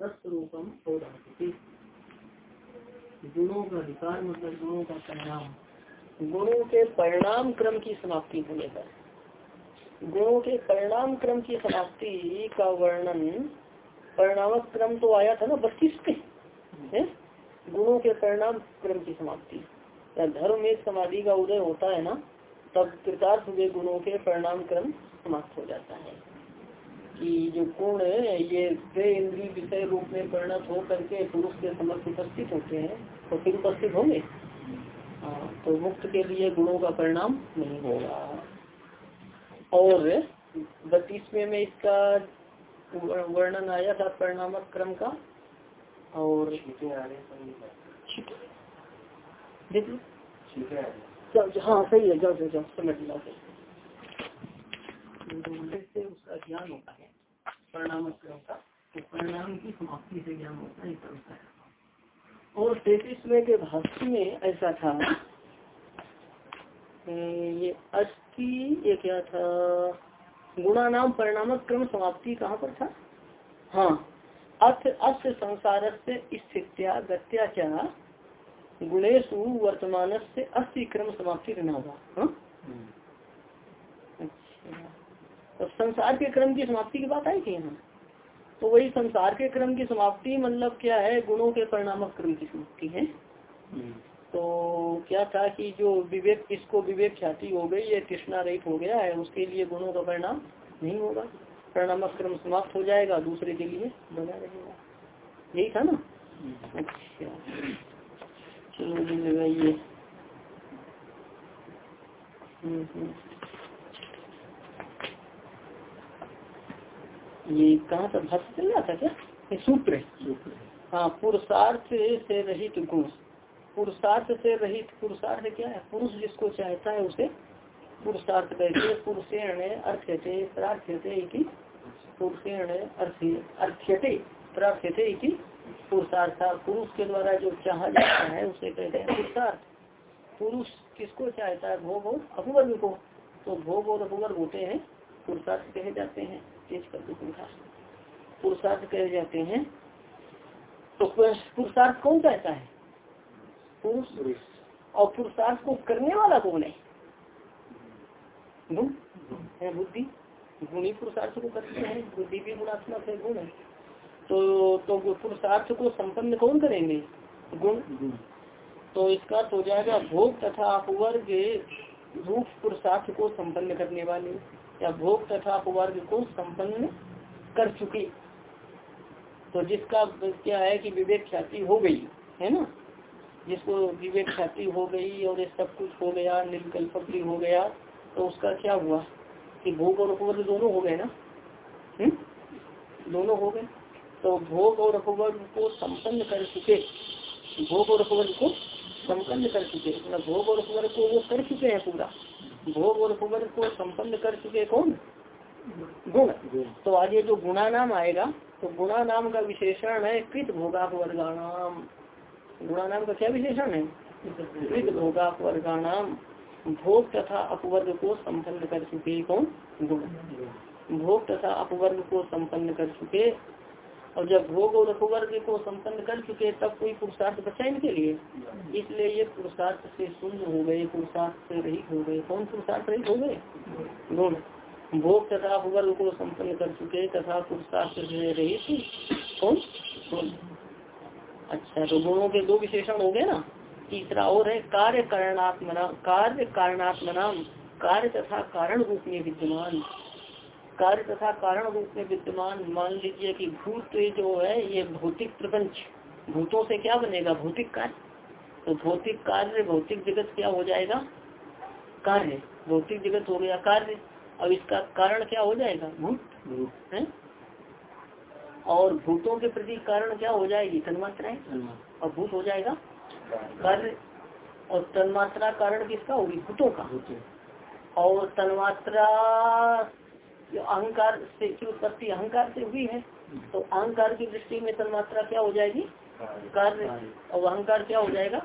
तत्रूपम गुणों का अधिकार मतलब गुणों का परिणाम। गुणों के परिणाम क्रम की समाप्ति होने पर। गुणों के परिणाम क्रम की समाप्ति का वर्णन परिणामक क्रम तो आया था ना बत्तीस है? गुणों के परिणाम क्रम की समाप्ति। धर्म में समाधि का उदय होता है ना, तब कृतार्थ हुए गुणों के परिणाम क्रम समाप्त हो जाता है। कि जो है ये वे इंद्रिय विषय रूप में परिणत हो करके पुरुष के समक्ष उपस्थित होते हैं तो फिर उपस्थित होंगे? हाँ तो मुक्त के लिए गुणों का परिणाम नहीं होगा। और बत्तीसवें में इसका वर्णन आया था परिणामक क्रम का और हाँ सही है। जाओ जाओ जाओ समझ लो। ज्ञान होता है। परिणाम का तो परिणाम की समाप्ति से ज्ञान होता है और तैतीसवें के भाष्य में ऐसा था ये अस्थि ये क्या था? गुणा नाम परिणामक क्रम समाप्ति कहाँ पर था? हाँ। अर्थ अर्थ संसार से स्थित्या गत्याचा गुणेशु वर्तमान से अस्थि क्रम समाप्ति रहना होगा। हाँ? अच्छा तो संसार के क्रम की समाप्ति की बात आई थी यहाँ। तो वही संसार के क्रम की समाप्ति मतलब क्या है? गुणों के परिणामक क्रम की समाप्ति है। तो क्या था कि जो विवेक किसको विवेक ख्याति हो गई या कृष्णा रहित हो गया है उसके लिए गुणों का परिणाम नहीं होगा। परिणामक क्रम समाप्त हो जाएगा दूसरे के लिए बना रहेगा। यही था ना? अच्छा। चलो जी लगाइए हम्म हम्म ये कहाँ तक भाषा चल रहा था क्या? ये सूत्र हाँ। पुरुषार्थ से रहित गुण। पुरुषार्थ से रहित पुरुषार्थ क्या है? पुरुष जिसको चाहता है उसे पुरुषार्थ कहते पुरुषेण अर्थ्यते प्रार्थ्यते पुरुषेण अर्थ्यते प्रार्थ्यते पुरुषार्थ पुरुष के द्वारा जो चाहा जाता है उसे कहते हैं पुरुषार्थ। पुरुष किसको चाहता है? भोग और अपवर्ग को। तो भोग और अपवर्ग होते हैं पुरुषार्थ कहे जाते हैं। तेज कर दो पुरुषार्थ कहे जाते हैं तो पुरुषार्थ कौन कहता है? पुरुष। और पुरुषार्थ को करने वाला कौन है? गुण। है बुद्धि। गुणी पुरुषार्थ को करते हैं। बुद्धि भी गुणात्मक है गुण है। तो तो पुरुषार्थ को संपन्न कौन करेंगे? गुण। तो इसका तो जाएगा भोग तथा अपवर्ग रूप पुरुषार्थ को संपन्न करने वाले। या भोग तथा अपवर्ग को संपन्न कर चुकी। तो जिसका क्या है कि विवेक ख्याति हो गई, है ना? जिसको विवेक ख्याति हो गई और ये सब कुछ हो गया, निर्विकल्प भी हो गया तो उसका क्या हुआ? कि भोग और अपवर्ग दोनों हो गए ना? हुँ? दोनों हो गए। तो भोग और अपवर्ग को संपन्न कर चुके। भोग और अपवर्ग को संपन्न कर चुके। मतलब भोग और अपवर्ग को वो कर चुके हैं पूरा। भोग और उपवर्ग को संपन्न कर चुके कौन? गुण। तो आगे जो गुणा नाम आएगा तो गुणा नाम का विशेषण है कृत भोगापवर्गाणाम। गुणा नाम का क्या विशेषण है? कृत भोगापवर्गाणाम। भोग तथा अपवर्ग को संपन्न कर चुके कौन? गुण। भोग तथा अपवर्ग को संपन्न कर चुके और जब भोग और अपवर्ग को संपन्न कर चुके तब कोई पुरुषार्थ बचा इनके लिए? इसलिए ये पुरुषार्थ से शून्य हो गए, पुरुषार्थ से रहित हो गए। कौन पुरुषार्थ रहित हो गए? गुण भोग तथा अपवर्ग को संपन्न कर चुके तथा पुरुषार्थ से रहित कौन? अच्छा तो गुणों के दो विशेषण हो गए ना? तीसरा और है, कार्य कारणात्मना कार्य कारणात्मना, कार्य तथा कारण रूप में विद्यमान। कार्य तथा कारण रूप में विद्यमान मान लीजिए कि भूत जो है ये भौतिक प्रपंच भूतों से क्या बनेगा? भौतिक कार्य। तो भौतिक कार्य भौतिक जगत क्या हो जाएगा? कार्य। भौतिक जगत हो गया कार्य। अब इसका कारण क्या हो जाएगा? भूत। है? और भूतों के प्रति कारण क्या हो जाएगी? तन्मात्राएँ। और भूत हो जाएगा? कार्य। और तन्मात्रा कारण किसका होगी? भूतों का। और तन्मात्रा अहंकार से की उत्पत्ति अहंकार से हुई है। तो अहंकार की दृष्टि में तन्मात्रा क्या हो जाएगी? कार्य। और अहंकार क्या हो जाएगा?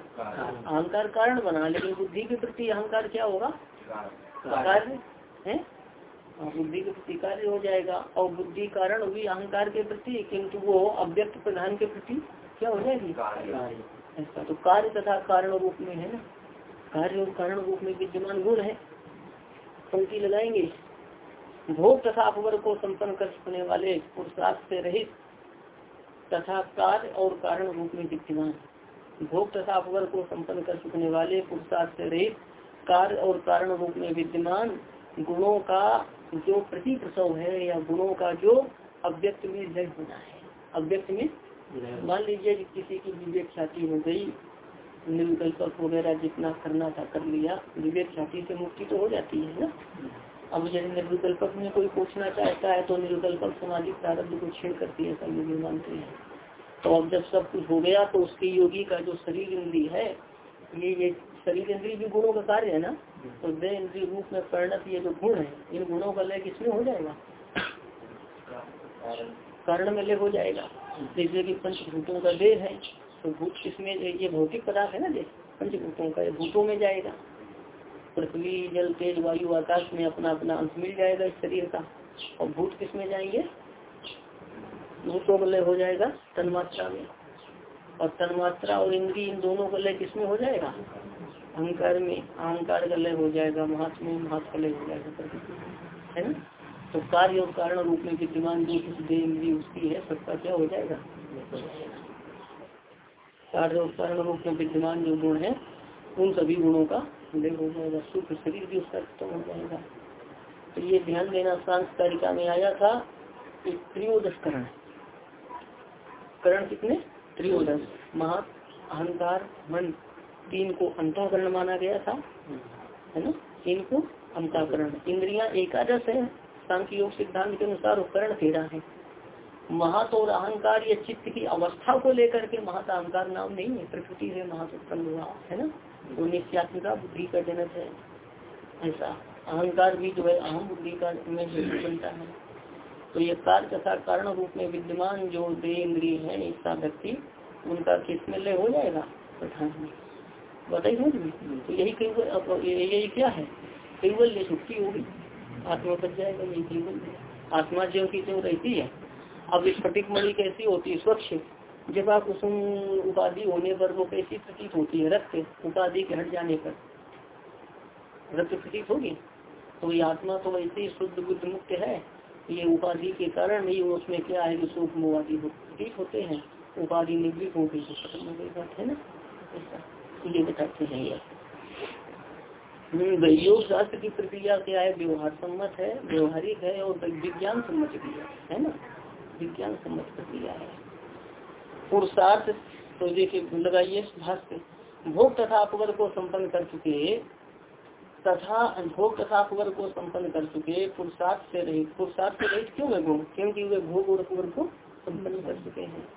अहंकार कारण बना लेकिन बुद्धि के प्रति अहंकार क्या होगा? कार्य। है? बुद्धि के प्रति कार्य हो जाएगा। और बुद्धि कारण हुई अहंकार के प्रति किंतु वो अव्यक्त प्रधान के प्रति क्या हो जाएगी? ऐसा। तो कार्य तथा कारण रूप में है ना। कार्य और कारण रूप में विद्यमान गुण है। पंक्ति लगाएँगे। भोग तथा अपवर को संपन्न कर सकने वाले पुरुषार्थ से रहित तथा कार्य और कारण रूप में विद्यमान भोग तथा अपवर को संपन्न कर सकने वाले पुरुषार्थ से रहित कार्य और कारण रूप में विद्यमान गुणों का जो प्रति प्रसव है या गुणों का जो अव्यक्त में लय होना है। अव्यक्त में मान लीजिए कि किसी की विवेक ख्याति हो गई निर्विकल्प वगैरह जितना करना था कर लिया विवेक ख्याति से मुक्ति तो हो जाती है ना? अब यदि निर्विकल्पक में कोई पूछना चाहता है तो निर्विकल्पक सामाजिक प्रारब्ध को छेड़ करती है सब योगी मानते हैं। तो अब जब सब कुछ हो गया तो उसके योगी का जो शरीर इंद्री है, ये ये शरीर इंद्री भी गुणों का कार्य है ना? तो दे इंद्री रूप में परिणत ये जो गुण है, इन गुणों का लय किसमें हो जाएगा? कारण में लय हो जाएगा। जैसे कि पंचभूतों का देह है तो भूत किसमें ये भौतिक पदार्थ है ना जैसे पंचभूतों का भूतों में जाएगा। पृथ्वी जल तेज वायु, आकाश में अपना अपना अंश मिल जाएगा इस शरीर का। और भूत किसमें जाएँगे? भूतों का लय हो जाएगा तन्मात्रा में। और तन्मात्रा और इंद्री इन दोनों का लय किसमें हो जाएगा? अहंकार में। अहंकार का लय हो जाएगा महात्मा में का लय हो जाएगा है ना? तो कार्य और कारण रूप में विद्यमान जो कुछ देह, इंद्री, उसकी है, सबका क्या हो जाएगा? कार्य और कारण रूप में विद्यमान जो गुण है उन सभी गुणों का लय हो जाएगा सूक्ष्म शरीर भी उसका खत्म हो जाएगा। तो ये ध्यान देना शांत कारिका में आया था त्रियोदश करण। करण कितने? त्रियोदश। महा अहंकार, मन, तीन को अंतःकरण माना गया था, है ना? तीन को अंताकरण। इंद्रिया एकादश है, सांख्य योग सिद्धांत के अनुसार उपकरण तेरह है। महत और अहंकार ये चित्त की अवस्था को लेकर के महत अहंकार नाम नहीं है, प्रकृति से महत उत्पन्न हुआ, है ना? वो बुद्धि का जनक है ऐसा अहंकार भी जो है, अहम बुद्धि का में बनता है। तो ये कार्य तथा कारण रूप में विद्यमान जो दे इंद्रिय है, इसका व्यक्ति उनका किसमें लय हो जाएगा? प्रधान में। बताइए तो यही कई यही क्या है? कैवल्य छुट्टी होगी, आत्मा बच जाएगा यही केवल आत्मा जो की जो रहती है। अब स्फटिक मणि कैसी होती है? स्वच्छ। जब आप उस उपाधि होने पर वो कैसी प्रतीत होती है? रक्त उपाधि के हट जाने पर। रक्त प्रतीत होगी? तो ये आत्मा तो वैसे ही शुद्ध बुद्ध मुक्त है। ये उपाधि के कारण ही उसमें क्या है कि सूक्ष्म उपाधि प्रतीत होते हैं। उपाधि निर्विक हो गई तो खत्म हो गई बात है ना? ये बताते हैं ये। हम्म, योग शास्त्र की प्रक्रिया क्या है? व्यवहार सम्मत है व्यवहारिक है और विज्ञान सम्मत भी है ना? विज्ञान सम्मत प्रक्रिया है। पुरुषार्थ तो देखिए, लगाइए भाष्य। भोग तथा अपवर को संपन्न कर चुके, तथा भोग तथा अपवर को संपन्न कर चुके, पुरुषार्थ से रहित, पुरुषार्थ से रहित क्यों है गुण क्योंकि वे भोग और अपवर को संपन्न कर चुके हैं।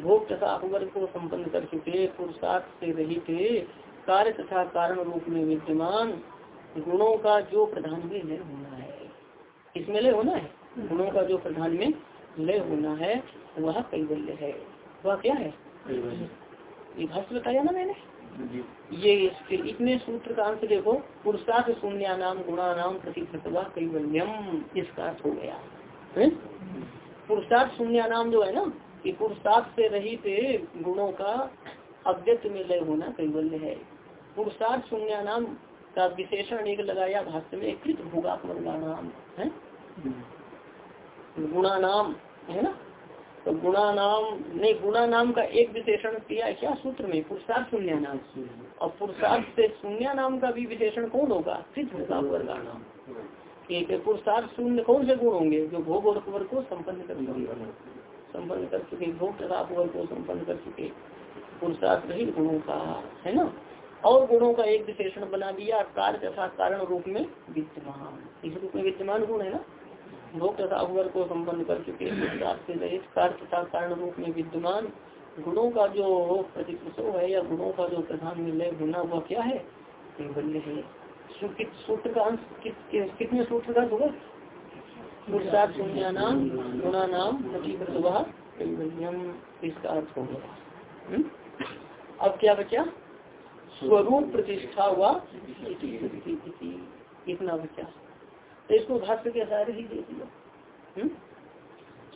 भोग तथा अपवर को संपन्न कर चुके, पुरुषार्थ से रहित, कार्य तथा कारण रूप में विद्यमान, गुणों का जो प्रधान में लय होना है। इसमें लय होना है? गुणों का जो प्रधान में लय होना है, वह कैवल्य है। वह क्या है? ये भाष्य बताया ना मैंने। ये इतने सूत्र का अंत देखो पुरुषार्थ शून्य नाम गुणा नाम प्रतिवा कैवल्यम इसका अर्थ हो गया। पुरुषार्थ शून्य नाम जो है ना कि पुरुषार्थ से रहित गुणों का अव्यक्त में लय होना कैवल्य है। पुरुषार्थ शून्य नाम का विशेषण एक लगाया भाष्य में कृत भोगात्मक नाम है? गुणा नाम है ना? तो गुणा नाम, नहीं, गुणा नाम का एक विशेषण किया, क्या सूत्र में? पुरुषार्थ शून्य नाम और पुरुषार्थ से शून्य नाम का भी विशेषण कौन होगा? कृत भोगात्मक नाम। पुरुषार्थ शून्य कौन से गुण होंगे? जो भोग और कुवर को संपन्न कर संपन्न कर चुके, भोग तथा कुवर को संपन्न कर चुके। पुरुषार्थ रहित गुणों का, है ना? और गुणों का एक विशेषण बना दिया, कार्य तथा कारण रूप में विद्यमान। इस रूप में विद्यमान गुण है ना? भोग तथा अवर को संपन्न कर चुके से तथा कारण रूप में विद्यमान गुणों का जो प्रतिप्रसव है या गुणों का जो प्रधान विलय होना, वह क्या है? है सूत्र का अंश कितने सूत्र का नाम, गुणा नाम कैवल्यम इसका अर्थ हो गया हम्म? अब क्या बचा? स्वरूप प्रतिष्ठा हुआ। इतना बचा। इसको भाष्य के सारे ही दे दिया। हम्म?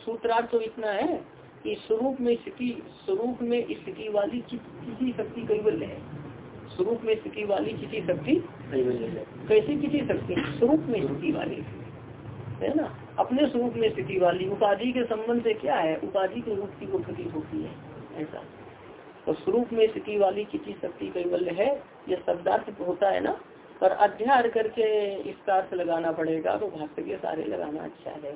सूत्रार्थ तो इतना है कि स्वरूप में स्थिति, स्वरूप में स्थिति वाली किसी शक्ति कैवल्य है। स्वरूप में स्थिति वाली किसी शक्ति कैसी किसी शक्ति? स्वरूप में स्थिति वाली। है ना? अपने स्वरूप में स्थिति वाली। उपाधि के संबंध से क्या है? उपाधि के रूप की वो प्रतीत होती है। ऐसा। तो स्वरूप में स्थिति वाली किसी शक्ति कैवल्य है, यह शब्दार्थ होता है ना? पर अध्याय करके इसका अर्थ लगाना पड़ेगा तो भाष्य के सारे लगाना अच्छा है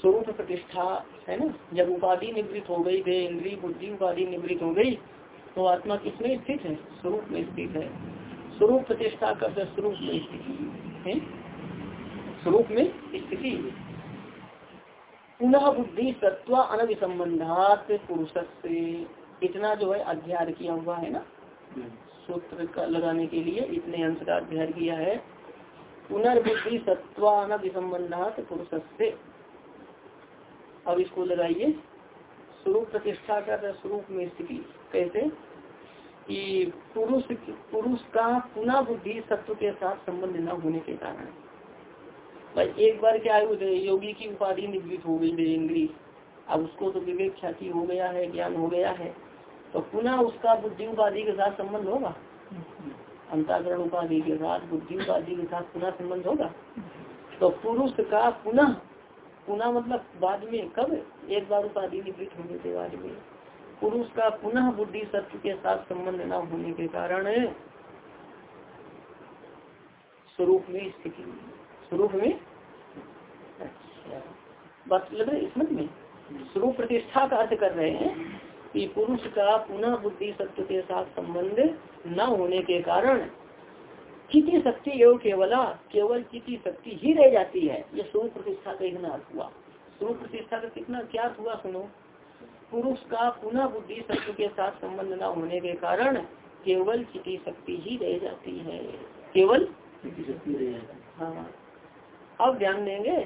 स्वरूप प्रतिष्ठा, है ना? जब उपाधि निवृत्त हो गई थे इंद्री बुद्धि उपाधि निवृत्त हो गई तो आत्मा किसमें स्थित है? स्वरूप में स्थित है। स्वरूप प्रतिष्ठा का स्वरूप में स्थिति। है? स्वरूप में स्थिति पुनः बुद्धि सत्व अनभिसंबंधात पुरुष से इतना जो है, अध्ययन किया हुआ है ना? सूत्र का लगाने के लिए इतने अंश का अध्ययन किया है। पुनर्बुद्धि सत्वान विसंबंधात पुरुष से अब इसको लगाइए। स्वरूप प्रतिष्ठा का स्वरूप में स्थिति कैसे? कि पुरुष पुरुष का पुनः बुद्धि सत्व के साथ संबंध न होने के कारण। भाई, एक बार क्या है योगी की उपाधि निवृत्त हो गई इंद्री। अब उसको तो विवेक ख्याति हो गया है, ज्ञान हो गया है। तो पुनः उसका बुद्धि उपाधि के साथ संबंध होगा? अंताकरण उपाधि के साथ बुद्धि उपाधि के साथ पुनः संबंध होगा? तो पुरुष का पुनः पुनः मतलब बाद में, कब? एक बार उपाधि निवृत्त होने के बाद में। पुरुष का पुनः बुद्धि सत्य के साथ संबंध न होने के कारण स्वरूप में स्थिति स्वरूप में? अच्छा। रही इसमें? स्वरूप प्रतिष्ठा का अर्थ कर रहे हैं। कि पुरुष का पुनः बुद्धि सत्य के साथ संबंध न होने के कारण कितनी शक्ति एवं केवला, केवल कितनी शक्ति ही रह जाती है। ये स्वरूप प्रतिष्ठा का इतना अर्थ हुआ। स्वरूप प्रतिष्ठा का कितना, क्या हुआ सुनो? पुरुष का पुनः बुद्धि सत्य के साथ संबंध न होने के कारण केवल चिति शक्ति ही रह जाती है। केवल हाँ। अब ध्यान देंगे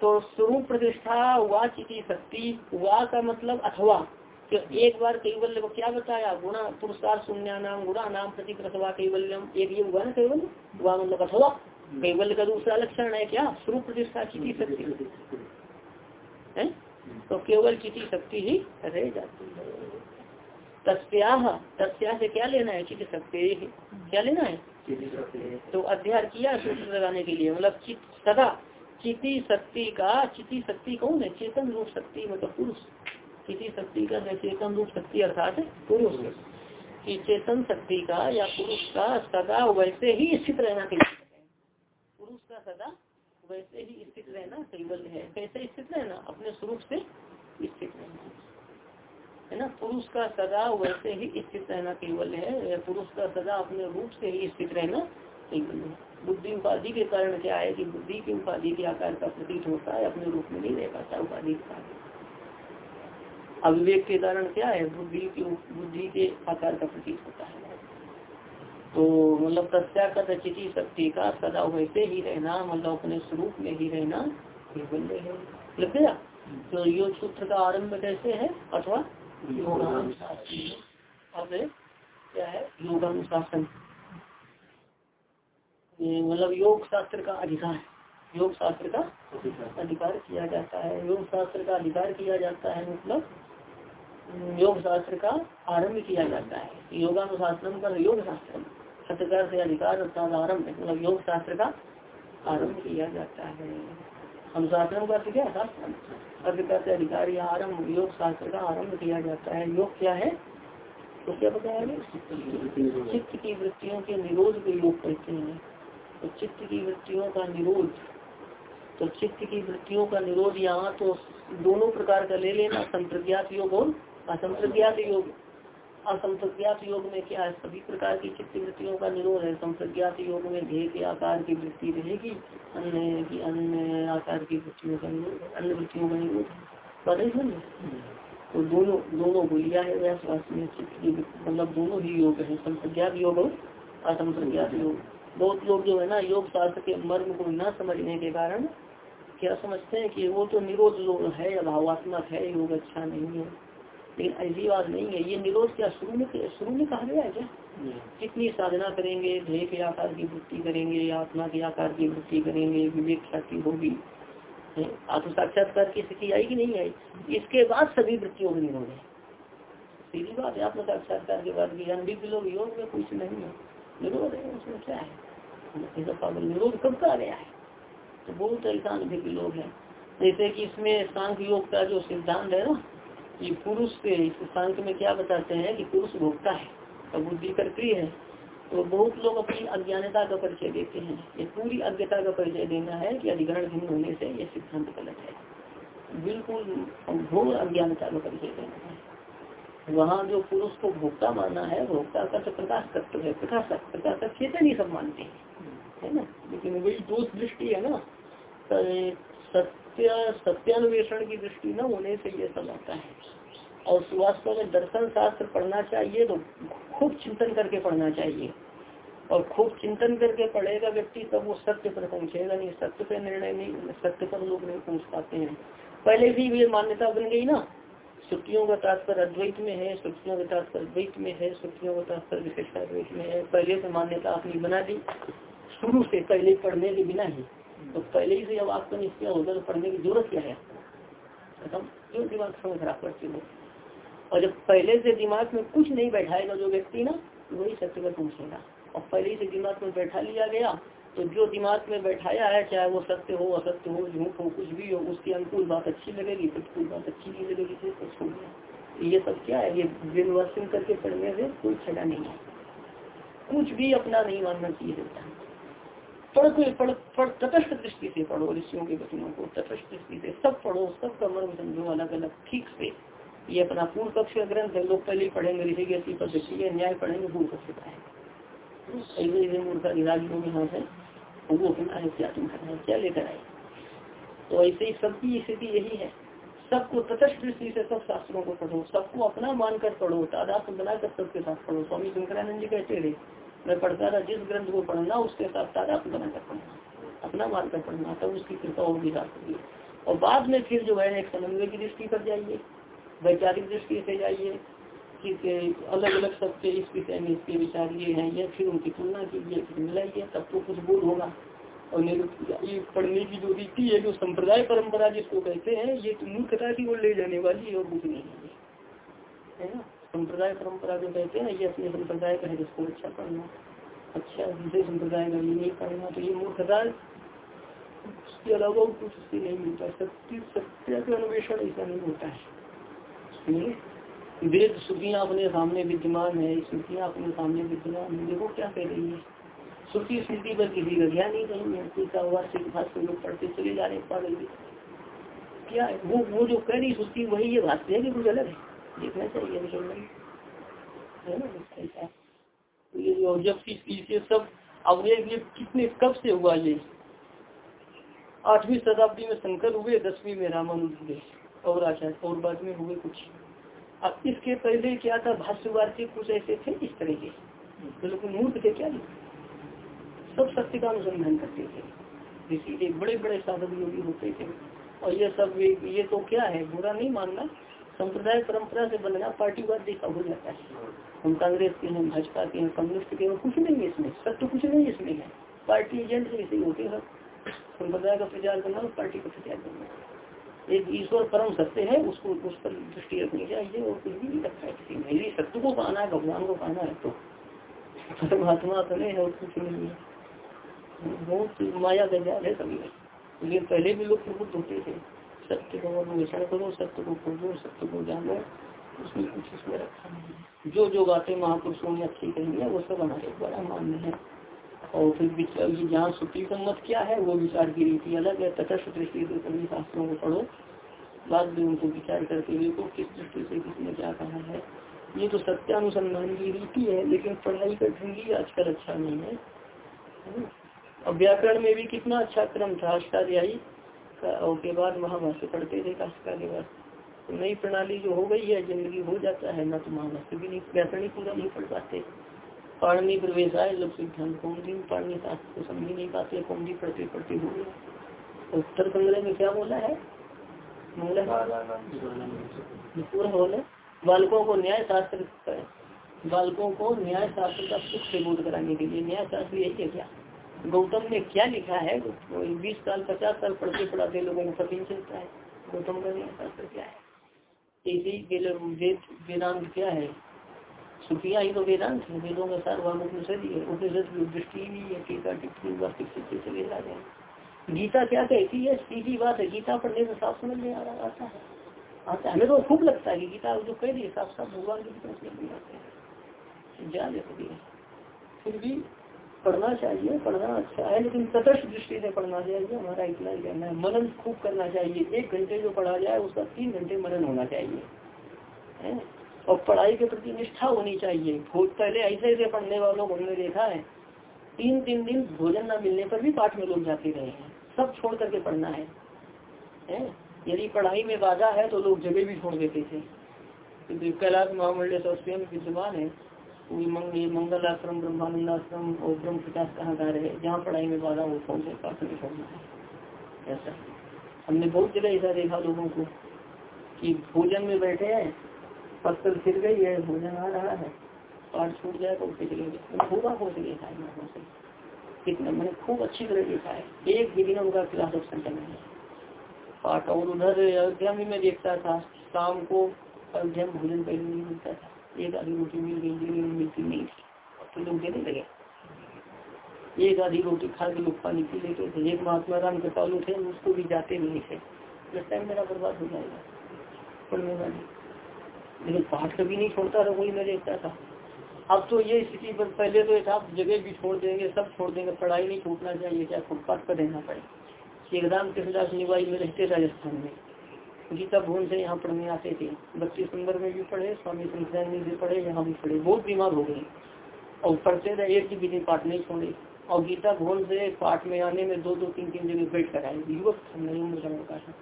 तो स्वरूप प्रतिष्ठा वा चिति शक्ति वा का मतलब अथवा। एक बार कैवल्य को क्या बताया? गुणा पुरस्कार शून्य नाम गुणा नाम प्रति प्रसवा कैवल्यम एक ये हुआ ना कैवल्य? हुआ मतलब अथवा कैवल्य का दूसरा लक्षण है क्या? स्वरूप प्रतिष्ठा चिति शक्ति। है? तो केवल चिति शक्ति ही रह जाती है। तस्या तस्या से क्या लेना है? चित शक्ति क्या लेना है? तो अध्ययन किया सूत्र लगाने के लिए। मतलब चित सदा चिति शक्ति का चिति शक्ति कौन है? चेतन रूप शक्ति मतलब पुरुष। किसी शक्ति का चेतन रूप शक्ति अर्थात पुरुष की। चेतन शक्ति का या पुरुष का सदा वैसे ही स्थित रहना चाहिए। पुरुष का सदा वैसे ही स्थित रहना कैबल्य है। कैसे स्थित रहना? अपने स्वरूप से स्थित रहना। है ना? पुरुष का सदा वैसे ही स्थित रहना केवल है। पुरुष का सदा अपने रूप से ही स्थित रहना केवल है। बुद्धि उपाधि के कारण क्या है कि बुद्धि की उपाधि के आकार का प्रतीत होता है, अपने रूप में नहीं रह पाता उपाधि के कारण। अविवेक के कारण क्या है? बुद्धि की बुद्धि के आकार का प्रतीत होता है। तो मतलब तस्यागत चिति शक्ति का सदा वैसे ही रहना मतलब अपने स्वरूप में ही रहना निर्बल्य है। लग गया? तो योग सूत्र का आरंभ कैसे है? अथवा योगानुशासन अब क्या है? योगानुशासन। मतलब योग शास्त्र का अधिकार योग शास्त्र का अधिकार किया जाता है। योग शास्त्र का अधिकार किया जाता है मतलब योग शास्त्र का आरंभ किया जाता है। योगानुशासन का योग शास्त्र सत्यकार से अधिकार अर्थात मतलब योग शास्त्र का आरंभ किया जाता है। अनुशासन का क्या शास्त्र। अधिकार से अधिकार या आरंभ योग शास्त्र का आरंभ किया जाता है। योग क्या है? तो क्या बताया गया? चित्त की वृत्तियों के निरोध को योग कहते हैं। तो चित्त की वृत्तियों का निरोध तो चित्त की वृत्तियों का निरोध यहाँ तो दोनों प्रकार का ले लेना, संप्रज्ञात योग और असंप्रज्ञात योग। असंप्रज्ञात योग में क्या है? सभी प्रकार की चित्त वृत्तियों का निरोध है। संप्रज्ञात योग में ध्येय के आकार की वृत्ति रहेगी। अन्य की अन्य आकार की वृत्तियों का निरोध अन्य वृत्तियों का निरोध समझे तो दोनों दोनों बोलिया है व्यास में चित्त की मतलब दोनों ही योग है। संप्रज्ञात योग और असंप्रज्ञात योग। बहुत लोग जो है ना, योग शास्त्र के मर्म को न समझने के कारण क्या समझते हैं कि वो तो निरोध है, अभावात्मक है, योग अच्छा नहीं है। लेकिन ऐसी बात नहीं है। ये निरोध क्या? शुरू में शुरू में कहा गया है क्या? कितनी साधना करेंगे? ध्यय के आकार की वृत्ति करेंगे आत्मा के आकार की वृत्ति करेंगे विवेक ख्याति होगी। आत्म साक्षात्कार की स्थिति आई कि नहीं आई? इसके बाद सभी वृत्तियों में निरोध है। सीधी बात है आत्म साक्षात्कार के बाद ज्ञान भी लोग योग में कुछ नहीं है। निरोध है उसमें क्या है? निरोध कब का गया है? तो बहुत ऐसा अनुभवी लोग है। जैसे कि इसमें सांख योग का जो सिद्धांत है ना ये पुरुष से सांख में क्या बताते हैं कि पुरुष भोगता है और बुद्धि करती है तो बहुत लोग अपनी अज्ञानता का परिचय देते हैं। ये पूरी अज्ञता का परिचय देना है कि अधिकरण भिन्न होने से ये सिद्धांत गलत है। बिल्कुल घोर अज्ञानता का परिचय देना है। वहाँ जो पुरुष को भोक्ता मानना है, भोक्ता का तो प्रकाश तत्व है। प्रकाशक प्रकाशक चेतन ही सब मानते हैं। है ना? लेकिन वही दोष दृष्टि है ना? सत्य, सत्यान्वेषण की दृष्टि न होने से ये सब आता है। और वास्तव में दर्शन शास्त्र पढ़ना चाहिए तो खूब चिंतन करके पढ़ना चाहिए। और खूब चिंतन करके पढ़ेगा व्यक्ति, तब वो सत्य पर पहुंचेगा नहीं। सत्य पर निर्णय नहीं, सत्य पर लोग नहीं पहुँच पाते हैं। पहले भी ये मान्यता बन गई ना। श्रुतियों का तात्पर्य अद्वैत में है श्रुतियों का तात्पर्य द्वैत में है श्रुतियों का तात्पर्य विशेषाद्वैत में है। पहले से मान्यता आपने बना दी। शुरू से पहले पढ़ने के बिना ही तो पहले ही से जब आपको निश्चय होगा तो पढ़ने की ज़रूरत क्या है? क्यों दिमाग समय खराब करते हो? और जब पहले से दिमाग में कुछ नहीं बैठाएगा जो व्यक्ति ना, वही सत्य पर पहुंचेगा और पहले ही से दिमाग में बैठा लिया गया तो जो दिमाग में बैठाया है, चाहे वो सत्य हो, असत्य हो, झूठ हो, कुछ भी हो, उसकी अनुकूल बात अच्छी लगेगी, प्रतिकूल बात अच्छी नहीं लगेगी तो कुछ हो गया। ये सब क्या है? ये विनवर्सन करके पढ़ने से कोई फ़ायदा नहीं है। कुछ भी अपना नहीं मानना चाहिए पढ़ पढ़ तटस्थ दृष्टि से पढ़ो, ऋषियों के वचनों को तटस्थ दृष्टि से। सब पढ़ो, सब का मर्म समझो अलग अलग ठीक से। ये अपना पूर्व पक्ष का ग्रंथ है, लोग पहले पढ़ेंगे ऋषि की ऐसी पद्धति है न्याय पढ़ेंगे पूर्व पक्ष का है। मूर्खा में हाथ है वो अपना है, क्या तुम है, क्या लेकर आए? तो ऐसे ही सबकी स्थिति यही है। सबको तटस्थ दृष्टि से सब शास्त्रों को पढ़ो, सबको अपना मानकर पढ़ो तादात बनाकर सबके साथ पढ़ो। स्वामी शंकरानंद जी कहते रहे मैं पढ़ता था जिस ग्रंथ को पढ़ना उसके साथ तादात बनाकर पढ़ना, अपना मानकर पढ़ना, तब उसकी कृपा और भी होगी। और बाद में फिर जो है, एक समन्वय की दृष्टि पर जाइए, वैचारिक दृष्टि से जाइए, कि अलग अलग सबके इस विषय में, इसके विचार ये हैं, या फिर उनकी तुलना कीजिए, फिर मिलाइए, तब तो कुछ बोध होगा और ये पढ़ने की जो रीति है, जो संप्रदाय परंपरा जिसको कहते हैं, ये तो मूर्खता की ओर ले जाने वाली है और कुछ नहीं है ना? संप्रदाय, परंपरा जो कहते हैं ये अपने संप्रदाय का है, जिसको अच्छा पढ़ना अच्छा दूसरे संप्रदाय का ये नहीं पढ़ना तो ये मूर्खता उसके अलावा कुछ उससे नहीं मिलता। सत्य सत्य का अन्वेषण ऐसा नहीं होता है। वेद श्रुतियाँ अपने सामने विद्यमान है स्मृतियाँ अपने सामने विद्यमान है। देखो क्या कह रही है। श्रुति स्मृति पर किसी का ध्यान नहीं कहीं है कोई का वार्षिक भाष्य लोग पढ़ते चले जा रहे पागल क्या है? वो वो जो कह रही श्रुति, वही ये भाष्य है कि कुछ अलग है? देखना चाहिए तो इसे सब अब ये कितने, कब से हुआ ये? आठवीं शताब्दी में शंकर हुए, दसवीं में रामानुज हुए, और आचार्य और बाद में हुए कुछ। अब इसके पहले क्या था? भाष्यवार्ती कुछ ऐसे थे इस तरह के। बिल्कुल मूर्ख थे क्या सब सत्य का अनुसंधान करते थे। इसीलिए बड़े बड़े साधक योगी होते थे। और ये सब ये तो क्या है? बुरा नहीं मानना। संप्रदाय परंपरा से बनना पार्टीवाद देखा हो जाता है। हम कांग्रेस के हैं, भाजपा के हैं, कम्युनिस्ट के हैं, कुछ नहीं है इसमें सत्य कुछ नहीं इसमें। है पार्टी एजेंट ऐसे ही होते हैं। संप्रदाय का प्रचार करना और पार्टी का प्रचार करना। एक ईश्वर परम सत्य है, उसको, उस पर दृष्टि रखनी चाहिए और कुछ भी नहीं रखा है किसी में। यदि सत्य को पाना है, भगवान को पाना है तो। परमात्मा तो नहीं है और कुछ नहीं है। बहुत माया का जाल है सभी लेकिन पहले भी लोग प्रबुद्ध होते थे। सत्य को अन्वेषण करो, सत्य को खोजो, सत्य को जानो, उसमें कुछ इसमें रखा नहीं जो जो बातें महापुरुषों ने अच्छी कही है, वो सब हमारे द्वारा मान्य है। और फिर जहाँ श्रुति सम्मत क्या है, वो विचार की रीति अलग है। तटस्थ दृष्टि से सभी शास्त्रों को पढ़ो। बाद में उनको विचार करके देखो किस दृष्टि से किसने क्या कहा है। ये तो सत्यानुसंधान की रीति है, लेकिन पढ़ाई का ढंगी आजकल अच्छा नहीं है। अब व्याकरण में भी कितना अच्छा क्रम था अष्टाध्यायी और के बाद महाभाष्य पढ़ते थे, काशिका के बाद। तो नई प्रणाली जो हो गई है, ज़िंदगी हो जाता है, न तो महाभाष्य भी नहीं व्याकरण पूरा नहीं पढ़ पाते। पाणनी प्रवेश आए लोग सिद्धांत कौमदी पाणनी शास्त्र को समझ नहीं पाते कौमदी पढ़ते पढ़ते हो गए। उत्तर संग्रह में क्या बोला है? पूरा बोले बालकों को न्याय शास्त्र, बालकों को न्याय शास्त्र का सुख से बोध कराने के लिए, न्याय शास्त्र यही है क्या? गौतम ने क्या लिखा है? बीस साल, पचास साल पढ़ते पढ़ाते लोगों को पता नहीं चलता है। गौतम का न्याय शास्त्र क्या है? इसी वेद वेदांत क्या है? सुखिया ही तो वेदांत है। वेदों का सार्वभौम उपनिषद ही है। उपनिषद की दृष्टि भी है टीका टिप्पणी वास्तविक सच्चे चले जा रहे हैं। गीता क्या कहती है? सीधी बात है। गीता पढ़ने से साफ़ समझ में आ रहा, आता है। आता हमें तो खूब लगता है कि गीता जो कह दी साफ़ साफ़ भगवान की समझ में आते हैं। जा सकती फिर भी पढ़ना चाहिए पढ़ना अच्छा है लेकिन तटस्थ दृष्टि से पढ़ना चाहिए हमारा इतना ही कहना है। मनन खूब करना चाहिए। एक घंटे जो पढ़ा जाए उसका तीन घंटे मनन होना चाहिए। है? और पढ़ाई के प्रति निष्ठा होनी चाहिए। पहले ऐसे ऐसे पढ़ने वालों को हमने देखा है। तीन तीन दिन भोजन न मिलने पर भी पाठ में लोग जाते रहे हैं। सब छोड़ करके पढ़ना है, है? यदि पढ़ाई में बाधा है तो लोग जगह भी छोड़ देते थे। कैलाश महामंडल स्वयं विद्यमान है। मंगल आश्रम ब्रह्मानंद आश्रम और ब्रह्म प्रकाश कहाँ का रहे जहाँ पढ़ाई में बाधा हो दे पाठ में छोड़ना है ऐसा। हमने बहुत जगह ऐसा देखा लोगों को कि भोजन में बैठे हैं, पत्थर फिर गई है, भोजन आ रहा है। पाठ छूट जाए तो उसे चले गए खूब आँखों से देखा है आँखों से कितना मैंने खूब अच्छी तरह देखा है। एक भी दिन उनका क्लास ऑप्शन करना है। पाठ और उधर अयोध्या मैं देखता था, शाम को अयोध्या में भोजन पहले नहीं मिलता था। एक आधी रोटी मिल गई में मिलती नहीं थी। तो लोग देने लगे। एक आधी रोटी खा के लोग पानी पी लेते थे। एक महात्मा राम के पालू थे उसको भी जाते नहीं थे। उस टाइम मेरा बर्बाद हो जाएगा। पढ़ने वाली। लेकिन पाठ कभी नहीं छोड़ता रहा, वही मैं देखता था। अब तो ये स्थिति पर पहले तो था जगह भी छोड़ देंगे, सब छोड़ देंगे। पढ़ाई नहीं छूटना चाहिए, क्या फुटपाथ पर रहना पड़े एक राम कृष्णदास निवाई में रहते राजस्थान में। गीता भवन से यहाँ पढ़ने आते थे। बत्तीस नंबर में भी पढ़े, स्वामी शंकरानंद भी पढ़े, यहाँ भी पढ़े। बहुत बीमार हो गए। और पढ़ते थे एक भी दिन पाठ नहीं छोड़े। और गीता भवन से पाठ में आने में दो दो, तीन तीन जगह बैठ कर आए। युवक नहीं उम्र का था।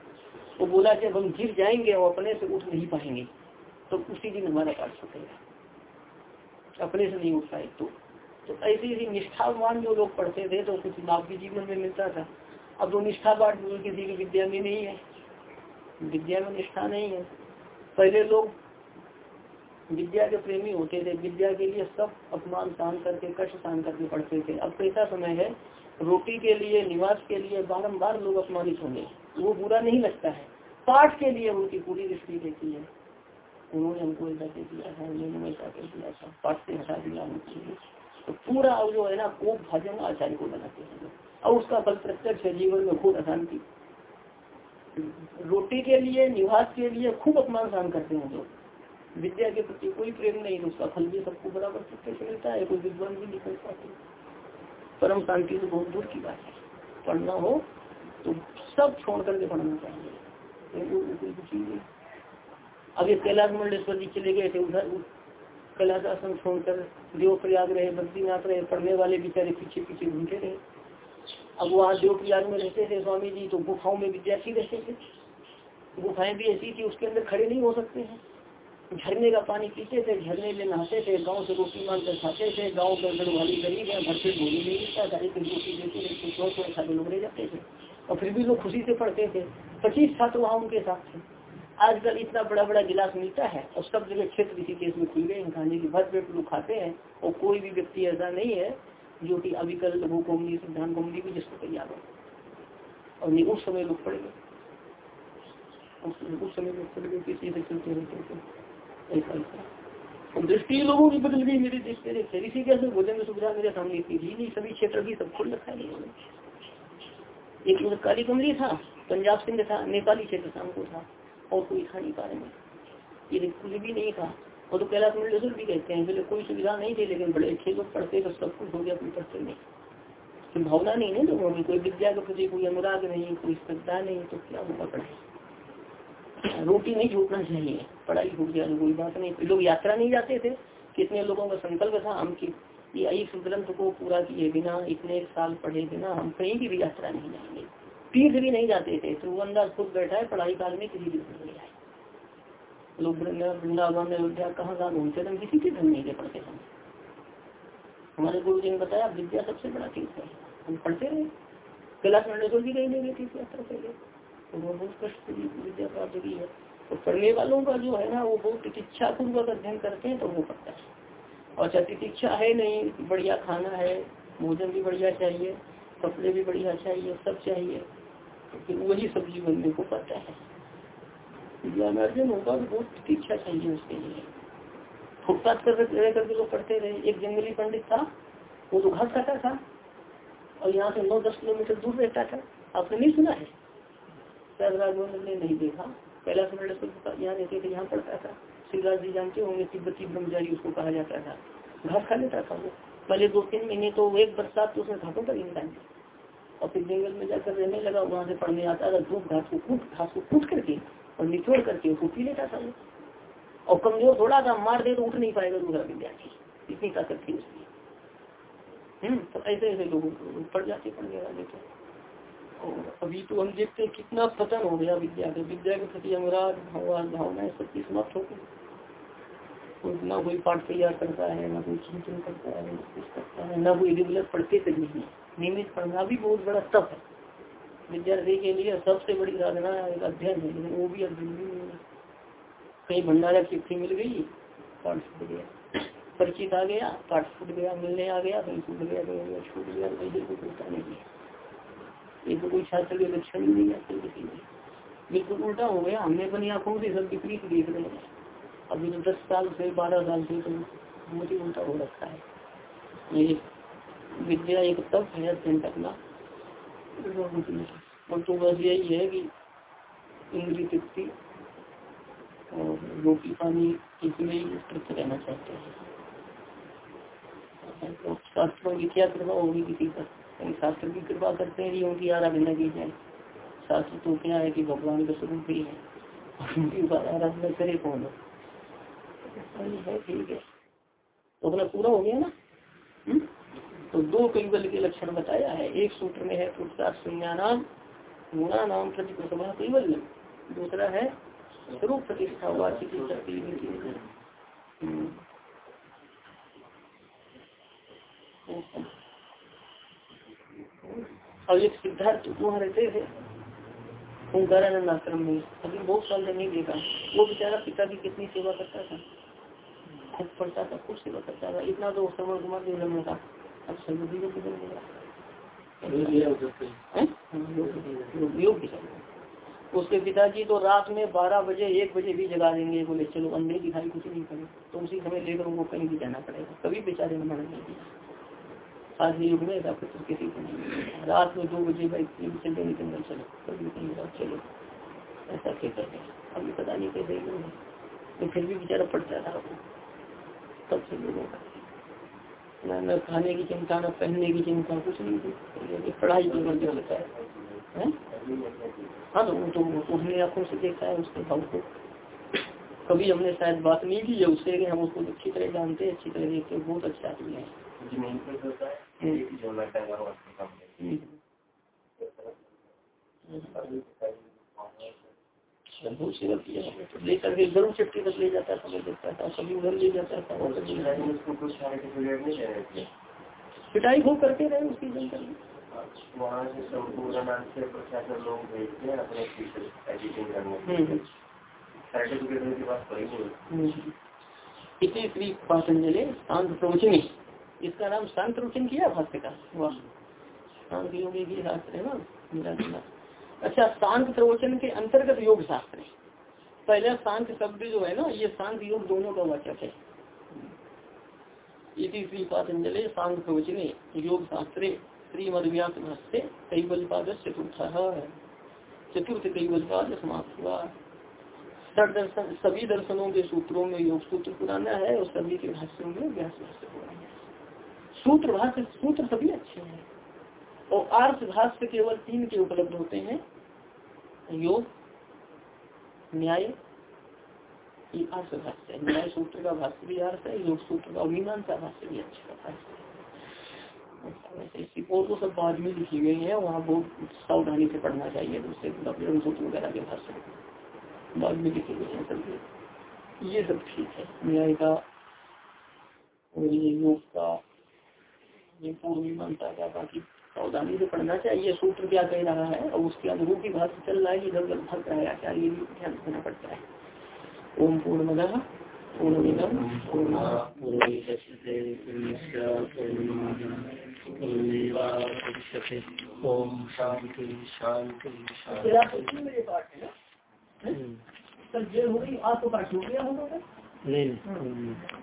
वो बोला जब हम गिर जाएँगे और अपने से उठ नहीं पाएँगे। तो उसी दिन हमारा पाठ छूटेगा अपने से नहीं उठ पाए तो। तो ऐसी ऐसी निष्ठावान जो लोग पढ़ते थे तो कुछ लाभ भी जीवन में मिलता था। अब जो निष्ठा पाठ किसी की विद्या में नहीं है। विद्या में निष्ठा नहीं है। पहले लोग विद्या के प्रेमी होते थे। विद्या के लिए सब अपमान सहन करके, कष्ट सहन करके पढ़ते थे। अब कैसा समय है, रोटी के लिए, निवास के लिए बारम्बार लोग अपमानित होंगे। वो बुरा नहीं लगता है। पाठ के लिए उनकी पूरी दृष्टि देती है। उन्होंने हमको ऐसा कह दिया है, उन्होंने ऐसा कह दिया था। पाठ से हटा दिया उनके तो पूरा जो है ना को भजन आचार्य को बनाते हैं। और उसका फल प्रत्यक्ष जीवन में खूब अशांति। रोटी के लिए, निवास के लिए खूब अपमान सहन करते हैं लोग। विद्या के प्रति कोई प्रेम नहीं, उसका फल भी सबको बराबर कैसे मिलता है, कोई विद्वान भी निकल पाते। परम शांति तो बहुत दूर की बात है। पढ़ना हो तो सब छोड़ करके पढ़ना चाहिए। अभी कैलाश मंडलेश्वर जी चले गए थे उधर। कैलाश आश्रम छोड़कर देव प्रयाग रहे, बद्रीनाथ रहे, पढ़ने वाले बेचारे पीछे पीछे घूमते रहे। अब वहाँ जो प्रयाग में रहते थे स्वामी जी तो गुफाओं में विद्यार्थी रहते थे। गुफाएँ भी ऐसी थी, उसके अंदर खड़े नहीं हो सकते हैं। झरने का पानी पीते थे, झरने में नहाते थे, गाँव से रोटी मांग कर खाते थे, गाँव के अंदर वाली गरीब है, घर से भोजन नहीं मिलता था एक रोटी देते थे सौ सौ खाते लोग रह जाते थे। और फिर भी लोग खुशी से पढ़ते थे। पच्चीस छात्र वहाँ उनके साथ थे। आजकल इतना बड़ा बड़ा गिलास मिलता है, और सब जगह क्षेत्र किसी केस में खुल गए हैं। खाने की भर पेट लोग खाते हैं, और कोई भी व्यक्ति ऐसा नहीं है जो कि अविकल लघु कौमदी सिद्धांत कौमदी भी जिसको तैयार हो। और नहीं, उस समय लोग पड़े गए। उस समय लोग पड़ गए, किसी से चलते रहते थे ऐसा और दृष्टि लोगों की बदल गई मेरे देखते देखते इसी कैसे भोजन में सुविधा मेरे सामने थी नहीं, सभी क्षेत्र भी सब खुल रखा है एक काली कमली था, पंजाब सिंह था, नेपाली क्षेत्र शाम को था, और कोई था नहीं पारे में ये भी नहीं था। वो तो कैलाश मंडलेश्वर भी कहते हैं बोले कोई सुविधा नहीं थी, लेकिन बड़े अच्छे लोग पढ़ते तो सब कुछ हो गया कोई पढ़ते नहीं। तो भावना नहीं है लोगों में कोई विद्या के प्रति, कोई अनुराग नहीं, कोई श्रद्धा नहीं तो क्या होगा पढ़ाई? रोटी नहीं छूटना चाहिए, पढ़ाई छूट जाए कोई बात नहीं। लोग यात्रा नहीं जाते थे, कितने लोगों का संकल्प था, हम की ये ग्रंथ को पूरा किए बिना, इतने साल पढ़े बिना, हम कहीं की भी यात्रा नहीं जाएँगे। तीर्थ भी नहीं जाते थे त्रिवंदास खुद बैठा है, पढ़ाई काल में किसी भी लोग वृंदावन अयोध्या कहाँ कहाँ घूमते हम किसी के धन नहीं दे पढ़ते हम। हमारे गुरु जी ने बताया, विद्या सबसे बड़ा तीर्थ है। हम पढ़ते रहे। कैलाश मंडल भी कहीं नहीं गए तीर्थ यात्रा के लिए। बहुत कष्ट विद्या प्राप्त की है। तो पढ़ने वालों का जो है ना, वो बहुत तितिक्षा पूर्वक अध्ययन करते हैं तो वो पढ़ता है। और तितिक्षा है नहीं, बढ़िया खाना है, भोजन भी बढ़िया चाहिए, कपड़े भी बढ़िया चाहिए, सब चाहिए तो फिर वही सब्ज़ी बनने को पड़ता है। ज्ञान अर्जन होगा बहुत प्रतीक्षा चाहिए उसके लिए। फुटपाथ कर करके लोग पढ़ते रहे। एक जंगली पंडित था, वो तो घास खाता था, और यहाँ से नौ दस किलोमीटर दूर रहता था। आपने नहीं सुना है? राघवन ने नहीं देखा। पहला यहाँ रहते थे, यहाँ पढ़ता था। शिवराज जी जानते होंगे, तिब्बती ब्रह्मचारी उसको कहा जाता था। घास खा लेता था वो। पहले दो तीन महीने तो एक बरसात तो उसने घाटों पर दिया और फिर जंगल में जाकर रहने लगा, वहाँ से पढ़ने आता था धूप घास को कूट घास को कूट करके और निचोड़ करके उसको पी लेता था वो। और कमज़ोर थोड़ा था, मार दे तो उठ नहीं पाएगा दूसरा विद्यार्थी इतनी ताकत थी उसकी। हम्म तो ऐसे ऐसे लोग पढ़ जाते पढ़ने वाले तो। और अभी तो हम देखते हैं कितना पतन हो गया विद्या के। विद्या के प्रति अनुराग भावनाएँ सब की समाप्त हो गई। ना कोई पाठ तैयार करता है, ना कोई चिंतन करता है, ना कुछ करता है, ना कोई रेगुलर पढ़ते कभी नहीं नियमित पढ़ना भी बहुत बड़ा तप है। विद्यार्थी के लिए सबसे बड़ी साधना एक अध्ययन है, लेकिन वो भी अध्ययन नहीं है। कहीं भंडारा चिट्ठी मिल गई, पाठ छूट गया। परिचित आ गया, पाठ छूट गया, मिलने आ गया, कहीं छूट गया, कहीं छूट गया, कहीं बिल्कुल छूटता नहीं ये तो कोई छात्र के लक्षण ही नहीं आते किसी में बिल्कुल उल्टा हो गया, हमने अपनी आँखों से सब विपरीत देख रहे हैं। अभी तो दस साल से, बारह साल से तो मुझे उल्टा हो रखा है। ये विद्या एक तब है अध्ययन करना तो बस यही है कि इंद्री तृप्ति और रोटी पानी इसमें तृप्त रहना चाहते हैं। तो शास्त्रों की क्या कृपा होगी किसी पर? शास्त्र की कृपा करते हैं उनकी आराधना की जाए। शास्त्र तो क्या है कि भगवान का स्वरूप ही है। उनकी आराधना करे कौन? है ठीक है। तो अपना पूरा हो गया ना? हुँ? तो दो कैबल के लक्षण बताया है। एक सूत्र में है पुरुषार्थ संज्ञा नाम गुणा नाम प्रतिप्रसभा कैबल्य दूसरा है स्वरूप प्रतिष्ठा वाचिक शक्ति और एक सिद्धार्थ वहाँ रहते थे। ओंकारानंद आश्रम में। अभी बहुत साल से नहीं देखा। वो बेचारा पिता की कितनी सेवा करता था। खूब पढ़ता था खूब सेवा करता था। इतना तो श्रवण कुमार जी में था अब सर्वदी को किधर उसके पिताजी तो रात में बारह बजे एक बजे भी जगा देंगे। बोले चलो अंधे दिखाई कुछ नहीं करे तो उसी समय लेकर उनको कहीं भी जाना पड़ेगा। कभी बेचारे ने मना नहीं दिया आज युग में ऐसा कुछ किसी को नहीं रात में दो बजे भाई चलते नहीं जंगल चलो। कभी कहीं चलो। ऐसा क्या कर अभी पता नहीं कैसे तो फिर भी बेचारा पड़ता रहा तब से लोगों का न न खाने की चिंता न पहनने की चिंता कुछ नहीं थी। पढ़ाई की मध्य होता है? हाँ तो तो उसने आँखों से देखा है उसके भाव को। कभी हमने शायद बात नहीं की है उससे कि हम उसको अच्छी तरह जानते हैं अच्छी तरह देखते हैं बहुत अच्छा आदमी है। लेकर के चट्टी तक ले जाता था मैं देखता था सभी उधर ले जाता था और पिटाई खूब करते रहे उसकी वहाँ से संपूर्ण से प्रशासन लोग भेजते हैं अपने एडिटिंग करने सर्टिफिकेट की बात करेंगे इसी श्री पातंजलि शांत प्रवचनी इसका नाम शांत प्रवचन किया भाष्य का? वाह। शांत योगी की शास्त्र है ना मेरा अच्छा शांत प्रवचन के अंतर्गत योग शास्त्र पहले शांत शब्द जो है ना, ये शांत योग दोनों का वाचक है। इसी श्री पातंजलि शांत प्रवचने, योग शास्त्रे श्रीमद व्यास भाष्य कैबल पाद चतुर्थ। चतुर्थ कैबल पाद समाप्त हुआ। दर्शन, सभी दर्शनों के सूत्रों में योग सूत्र पुराना है और सभी के भाष्यों में व्यास भाष्य है। सूत्र भाष्य, सूत्र सभी अच्छे हैं। और आर्थ भाष्य केवल तीन के उपलब्ध होते हैं। योग, न्याय भाष्य है। न्याय सूत्र का भाष्य भी अर्थ है, योग सूत्र का मीमांसा भाष्य भी अच्छा भाष्य और तो सब बाद में लिखी गई है, वहाँ बहुत सावधानी से पढ़ना चाहिए दूसरे सूत्र वगैरह के भाष्य बाद में लिखी गई है सब ये सब ठीक है। न्याय का और ये योग का, ये पूर्व मीमांसा का बाकी सावधानी से पढ़ना चाहिए, सूत्र क्या कह रहा है और उसके अनुरूप ही भाग चल रहा है इधर उधर भाग रहा है आचार्य भी ध्यान रखना पड़ता है। ओम पूर्ण मदा पूर्णमिदम ओम शांति शांति शांति नहीं